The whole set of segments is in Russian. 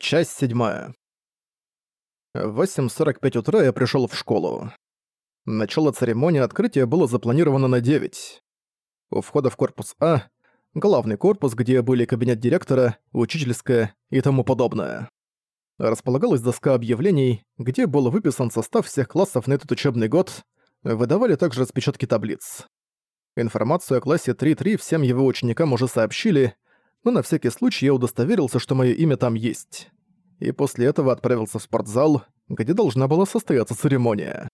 Часть седьмая. В 8.45 утра я пришёл в школу. Начало церемонии открытия было запланировано на 9. У входа в корпус А, главный корпус, где были кабинет директора, учительская и тому подобное. Располагалась доска объявлений, где был выписан состав всех классов на этот учебный год, выдавали также распечатки таблиц. Информацию о классе 3.3 всем его ученикам уже сообщили, но на всякий случай я удостоверился, что моё имя там есть. И после этого отправился в спортзал, где должна была состояться церемония.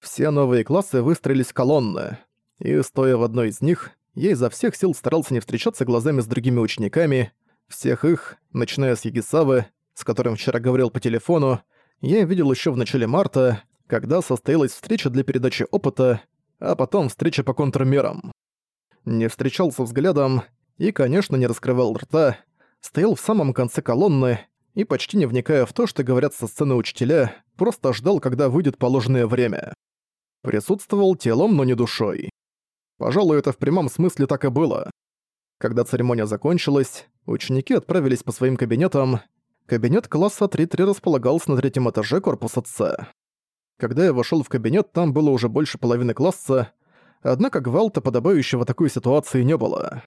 Все новые классы выстроились в колонны, и, стоя в одной из них, я изо всех сил старался не встречаться глазами с другими учениками, всех их, начиная с Ягисавы, с которым вчера говорил по телефону, я видел ещё в начале марта, когда состоялась встреча для передачи опыта, а потом встреча по контрмерам. Не встречался взглядом и, конечно, не раскрывал рта, стоял в самом конце колонны и, почти не вникая в то, что говорят со сцены учителя, просто ждал, когда выйдет положенное время. Присутствовал телом, но не душой. Пожалуй, это в прямом смысле так и было. Когда церемония закончилась, ученики отправились по своим кабинетам. Кабинет класса 3-3 располагался на третьем этаже корпуса С. Когда я вошёл в кабинет, там было уже больше половины класса, однако гвалта, подобающего такой ситуации, не было.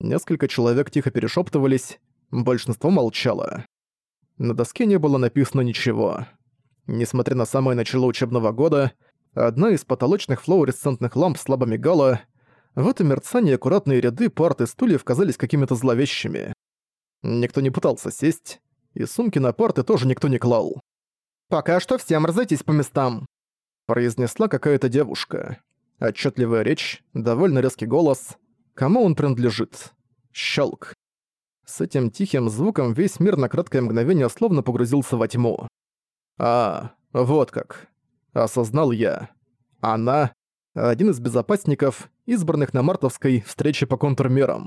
Несколько человек тихо перешептывались, большинство молчало. На доске не было написано ничего. Несмотря на самое начало учебного года, одна из потолочных флуоресцентных ламп слабо мигала, в этом мерцании аккуратные ряды парт и стульев казались какими-то зловещими. Никто не пытался сесть, и сумки на парты тоже никто не клал. «Пока что всем разойтись по местам», — произнесла какая-то девушка. Отчетливая речь, довольно резкий голос — Кому он принадлежит? Щелк. С этим тихим звуком весь мир на краткое мгновение словно погрузился во тьму. А, вот как. Осознал я. Она — один из безопасников, избранных на мартовской встрече по контрмерам.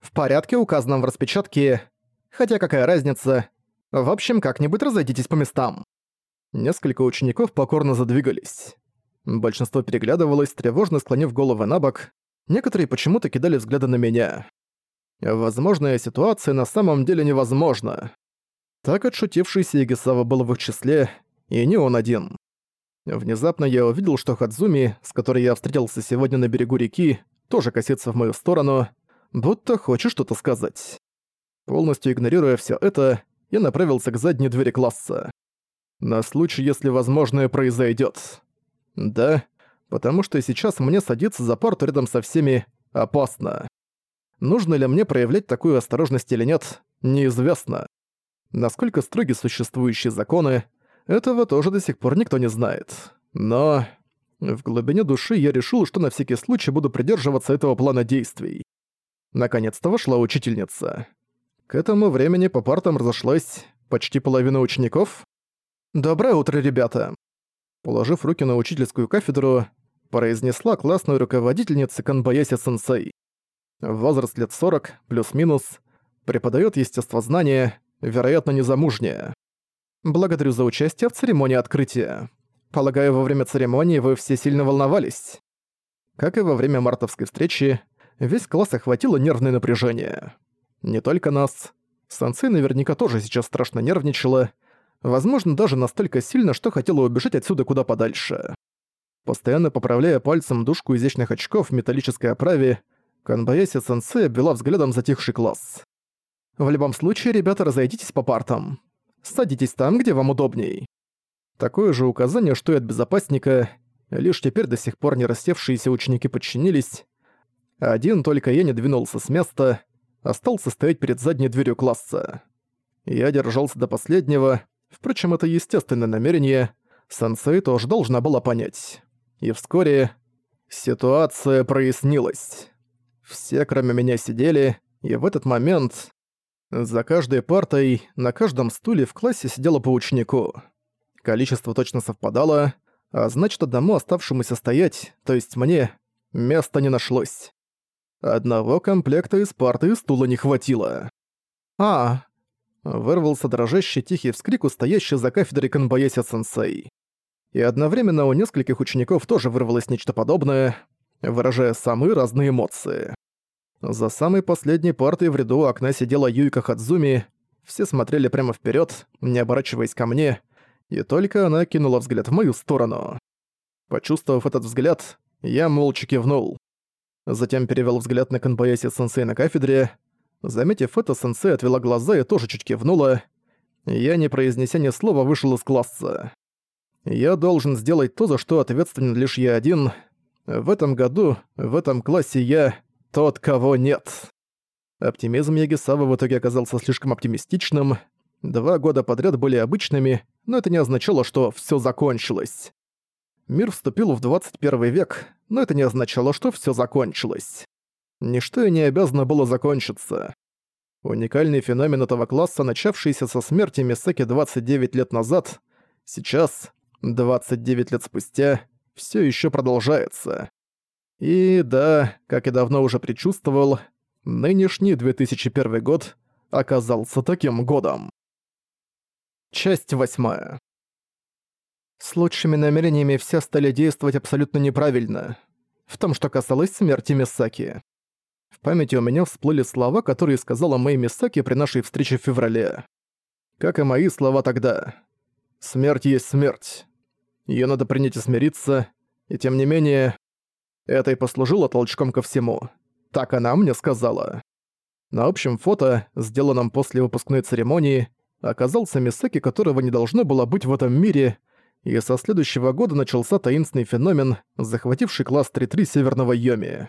В порядке, указанном в распечатке. Хотя какая разница. В общем, как-нибудь разойдитесь по местам. Несколько учеников покорно задвигались. Большинство переглядывалось, тревожно склонив головы на бок, Некоторые почему-то кидали взгляды на меня. Возможная ситуация на самом деле невозможна. Так отшутившийся Игисава был в их числе, и не он один. Внезапно я увидел, что Хадзуми, с которой я встретился сегодня на берегу реки, тоже косится в мою сторону, будто хочет что-то сказать. Полностью игнорируя все это, я направился к задней двери класса. На случай, если возможное произойдет. Да, потому что сейчас мне садиться за парту рядом со всеми опасно. Нужно ли мне проявлять такую осторожность или нет, неизвестно. Насколько строги существующие законы, этого тоже до сих пор никто не знает. Но в глубине души я решил, что на всякий случай буду придерживаться этого плана действий. Наконец-то вошла учительница. К этому времени по партам разошлась почти половина учеников. «Доброе утро, ребята!» Положив руки на учительскую кафедру, произнесла классная руководительница Канбаяси-сенсей. Возраст лет 40, плюс-минус, преподает естествознание, вероятно, незамужняя. Благодарю за участие в церемонии открытия. Полагаю, во время церемонии вы все сильно волновались. Как и во время мартовской встречи, весь класс охватило нервное напряжение. Не только нас. Сансей наверняка тоже сейчас страшно нервничала, возможно, даже настолько сильно, что хотела убежать отсюда куда подальше. Постоянно поправляя пальцем дужку изящных очков в металлической оправе, Канбаяси-сенсей обвела взглядом затихший класс. «В любом случае, ребята, разойдитесь по партам. Садитесь там, где вам удобней». Такое же указание, что и от безопасника, лишь теперь до сих пор не растевшиеся ученики подчинились. Один только я не двинулся с места, остался стоять перед задней дверью класса. Я держался до последнего, впрочем, это естественное намерение, сенсей тоже должна была понять и вскоре ситуация прояснилась. Все, кроме меня, сидели, и в этот момент за каждой партой, на каждом стуле в классе сидело по ученику. Количество точно совпадало, а значит, одному оставшемуся стоять, то есть мне, места не нашлось. Одного комплекта из парты и стула не хватило. «А!» — вырвался дрожащий тихий вскрик у стоящей за кафедрой Канбаяси-сенсей и одновременно у нескольких учеников тоже вырвалось нечто подобное, выражая самые разные эмоции. За самой последней партой в ряду окна сидела Юйка Хадзуми, Все смотрели прямо вперед, не оборачиваясь ко мне, и только она кинула взгляд в мою сторону. Почувствовав этот взгляд, я молча кивнул. Затем перевел взгляд на Канбаяси сенсей на кафедре. Заметив это, сенсей отвела глаза и тоже чуть кивнула. Я, не произнеся ни слова, вышел из класса. Я должен сделать то, за что ответственен лишь я один. В этом году, в этом классе я тот, кого нет. Оптимизм Ягисавы в итоге оказался слишком оптимистичным. Два года подряд были обычными, но это не означало, что все закончилось. Мир вступил в 21 век, но это не означало, что все закончилось. Ничто и не обязано было закончиться. Уникальный феномен этого класса, начавшийся со смерти Мисаки 29 лет назад, сейчас, 29 лет спустя, все еще продолжается. И да, как и давно уже предчувствовал, нынешний 2001 год оказался таким годом. Часть восьмая. С лучшими намерениями все стали действовать абсолютно неправильно. В том, что касалось смерти Мисаки. Памяти у меня всплыли слова, которые сказала Мэй Мисаки при нашей встрече в феврале. Как и мои слова тогда. «Смерть есть смерть. Её надо принять и смириться, и тем не менее, это и послужило толчком ко всему. Так она мне сказала. На общем фото, сделанном после выпускной церемонии, оказался Мисаки, которого не должно было быть в этом мире, и со следующего года начался таинственный феномен, захвативший класс 3-3 Северного Йоми.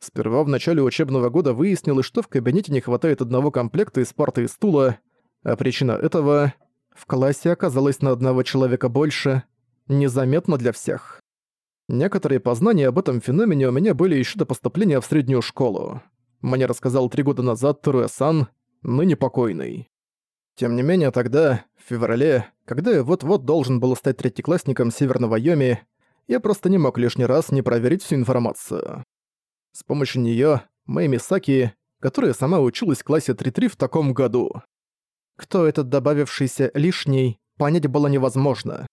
Сперва в начале учебного года выяснилось, что в кабинете не хватает одного комплекта из парты и стула, а причина этого — в классе оказалось на одного человека больше, незаметно для всех. Некоторые познания об этом феномене у меня были еще до поступления в среднюю школу. Мне рассказал три года назад Теруэ-сан, ныне покойный. Тем не менее, тогда, в феврале, когда я вот-вот должен был стать третьеклассником Северного Йоми, я просто не мог лишний раз не проверить всю информацию. С помощью неё Мэй Мисаки, которая сама училась в классе 3-3 в таком году. Кто этот добавившийся лишний, понять было невозможно.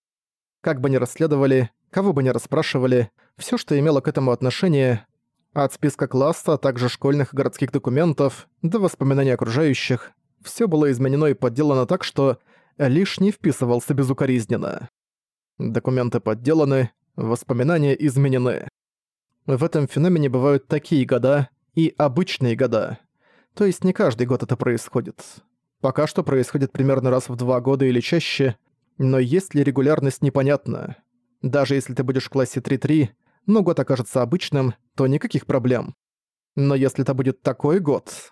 Как бы ни расследовали, кого бы ни расспрашивали, все, что имело к этому отношение, от списка класса, а также школьных и городских документов до воспоминаний окружающих, все было изменено и подделано так, что лишний вписывался безукоризненно. Документы подделаны, воспоминания изменены. В этом феномене бывают такие года и обычные года. То есть не каждый год это происходит. Пока что происходит примерно раз в два года или чаще, но есть ли регулярность непонятно. Даже если ты будешь в классе 3-3, но год окажется обычным, то никаких проблем. Но если это будет такой год,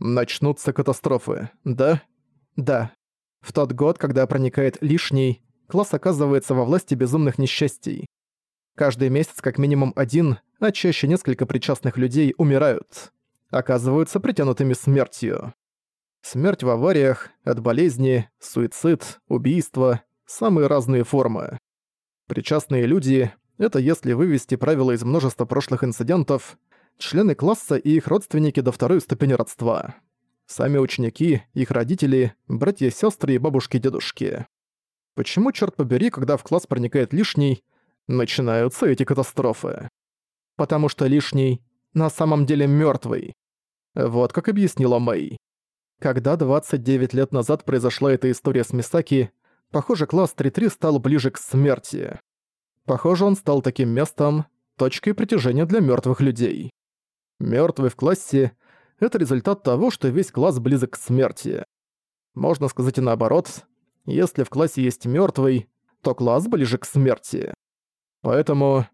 начнутся катастрофы, да? Да. В тот год, когда проникает лишний, класс оказывается во власти безумных несчастий. Каждый месяц как минимум один, а чаще несколько причастных людей умирают. Оказываются притянутыми смертью. Смерть в авариях, от болезни, суицид, убийство, самые разные формы. Причастные люди — это если вывести правила из множества прошлых инцидентов, члены класса и их родственники до второй ступени родства. Сами ученики, их родители, братья, сестры и бабушки-дедушки. Почему, черт побери, когда в класс проникает лишний, начинаются эти катастрофы? Потому что лишний на самом деле мертвый. Вот как объяснила Мэй. Когда 29 лет назад произошла эта история с Мисаки, похоже, класс 3-3 стал ближе к смерти. Похоже, он стал таким местом, точкой притяжения для мертвых людей. Мертвый в классе — это результат того, что весь класс близок к смерти. Можно сказать и наоборот, если в классе есть мертвый, то класс ближе к смерти. Поэтому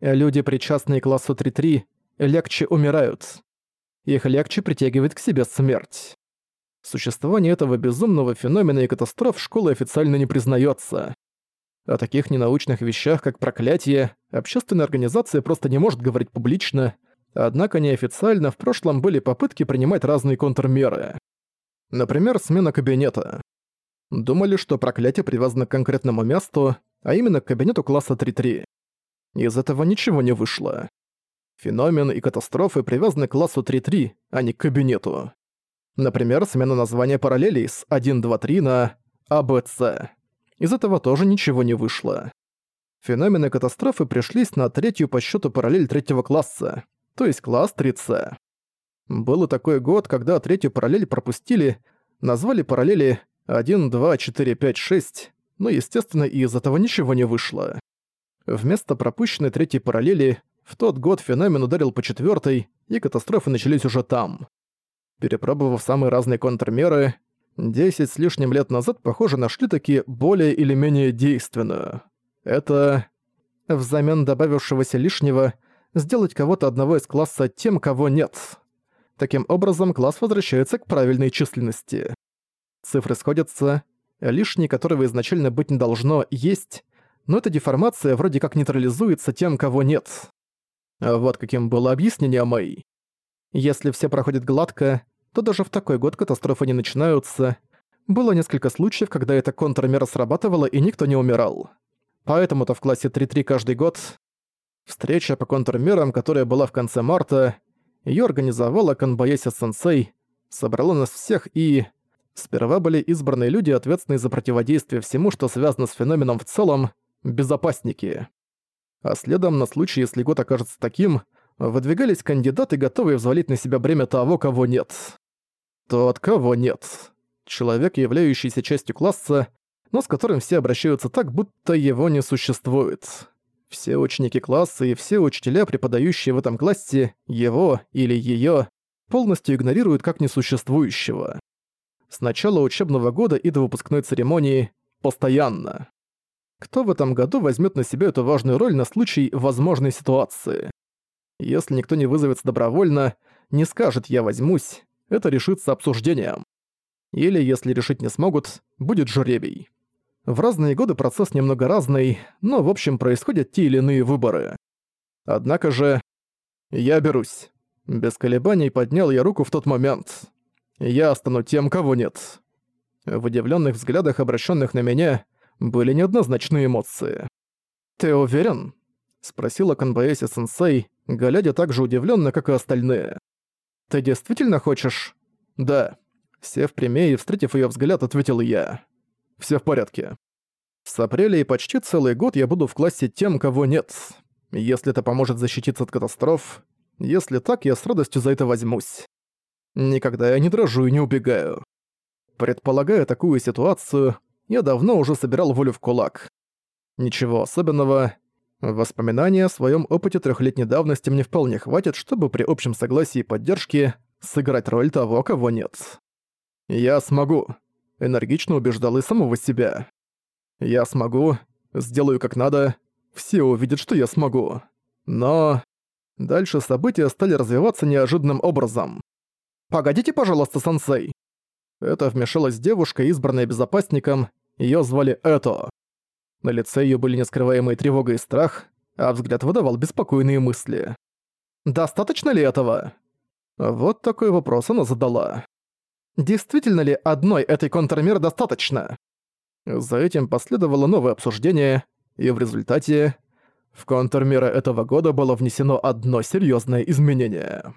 люди, причастные к классу 3-3, легче умирают. Их легче притягивает к себе смерть. Существование этого безумного феномена и катастроф школы официально не признается. О таких ненаучных вещах, как проклятие, общественная организация просто не может говорить публично, однако неофициально в прошлом были попытки принимать разные контрмеры. Например, смена кабинета. Думали, что проклятие привязано к конкретному месту, а именно к кабинету класса 3-3. Из этого ничего не вышло. Феномен и катастрофы привязаны к классу 3-3, а не к кабинету. Например, смена названия параллелей с 1-2-3 на ABC. Из этого тоже ничего не вышло. Феномены катастрофы пришлись на третью по счету параллель третьего класса, то есть класс 3C. Был и такой год, когда третью параллель пропустили, назвали параллели 1, 2, 4, 5, 6, но, естественно, и из этого ничего не вышло. Вместо пропущенной третьей параллели в тот год феномен ударил по четвертой, и катастрофы начались уже там. Перепробовав самые разные контрмеры, 10 с лишним лет назад, похоже, нашли такие более или менее действенную. Это взамен добавившегося лишнего сделать кого-то одного из класса тем, кого нет. Таким образом, класс возвращается к правильной численности. Цифры сходятся, лишний, которого изначально быть не должно, есть, но эта деформация вроде как нейтрализуется тем, кого нет. Вот каким было объяснение Мэй. Если все проходит гладко, то даже в такой год катастрофы не начинаются. Было несколько случаев, когда эта контрмера срабатывала и никто не умирал. Поэтому-то в классе 3-3 каждый год встреча по контрмерам, которая была в конце марта, её организовала Канбаеси-сенсей, собрала нас всех и... Сперва были избранные люди, ответственные за противодействие всему, что связано с феноменом в целом, безопасники. А следом, на случай, если год окажется таким, выдвигались кандидаты, готовые взвалить на себя бремя того, кого нет. Тот, кого нет. Человек, являющийся частью класса, но с которым все обращаются так, будто его не существует. Все ученики класса и все учителя, преподающие в этом классе, его или её, полностью игнорируют как несуществующего. С начала учебного года и до выпускной церемонии постоянно. Кто в этом году возьмет на себя эту важную роль на случай возможной ситуации? Если никто не вызовется добровольно, не скажет «я возьмусь», это решится обсуждением. Или, если решить не смогут, будет жребий. В разные годы процесс немного разный, но в общем происходят те или иные выборы. Однако же... Я берусь. Без колебаний поднял я руку в тот момент. Я стану тем, кого нет. В удивленных взглядах, обращенных на меня, были неоднозначные эмоции. «Ты уверен?» — спросила Канбаэси-сенсей, глядя так же удивленно, как и остальные. «Ты действительно хочешь?» «Да». Сев прямее и встретив ее взгляд, ответил я. Все в порядке. С апреля и почти целый год я буду в классе тем, кого нет. Если это поможет защититься от катастроф, если так, я с радостью за это возьмусь. Никогда я не дрожу и не убегаю. Предполагая такую ситуацию, я давно уже собирал волю в кулак. Ничего особенного. Воспоминания о своем опыте трехлетней давности мне вполне хватит, чтобы при общем согласии и поддержке сыграть роль того, кого нет. Я смогу. Энергично убеждал и самого себя. Я смогу, сделаю как надо, все увидят, что я смогу. Но... Дальше события стали развиваться неожиданным образом. «Погодите, пожалуйста, сенсей!» Это вмешалась девушка, избранная безопасником, её звали Это. На лице её были нескрываемые тревога и страх, а взгляд выдавал беспокойные мысли. «Достаточно ли этого?» Вот такой вопрос она задала. Действительно ли одной этой контрмеры достаточно? За этим последовало новое обсуждение, и в результате в контрмеры этого года было внесено одно серьезное изменение.